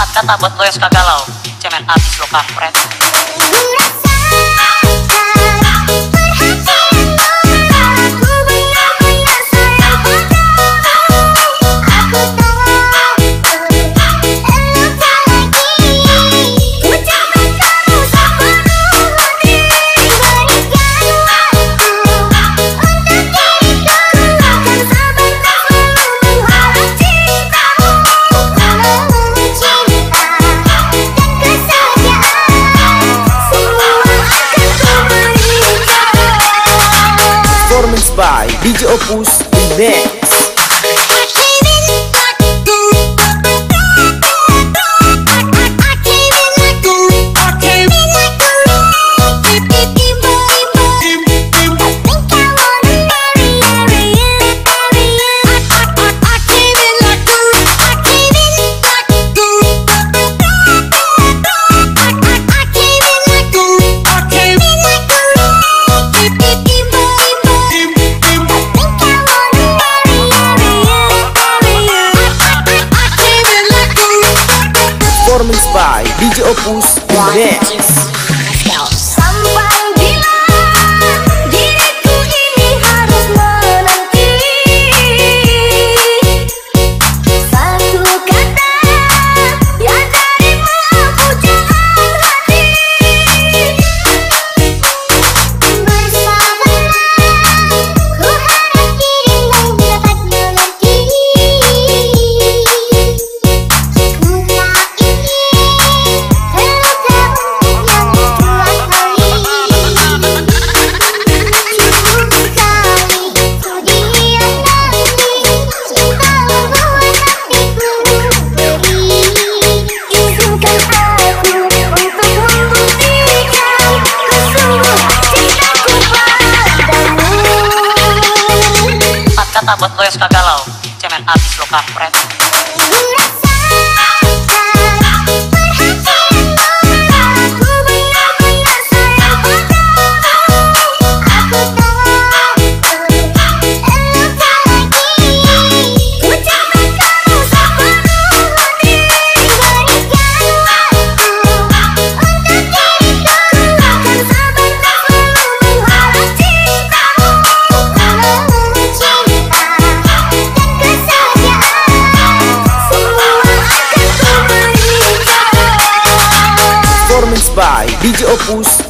4 kata buat lo yang suka galau. Cemen abis lo kampret Opus bem. Pesta galau, cemen artis lokal kampret. De Opus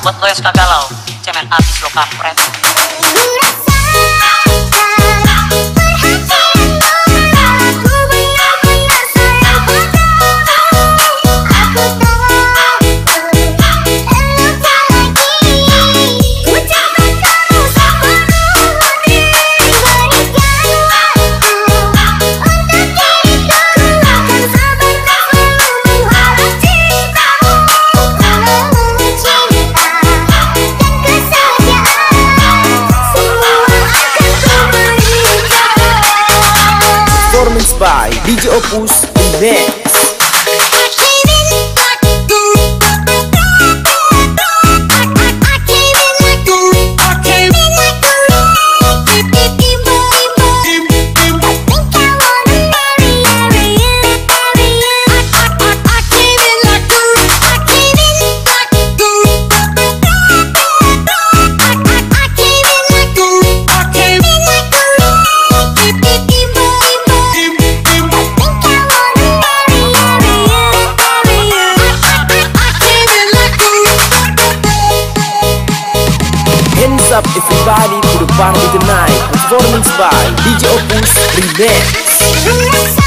Buat lo yang suka galau Cemen abis lo kampret DJ Opus Remix Hands to the tonight Performance by DJ Opus Remix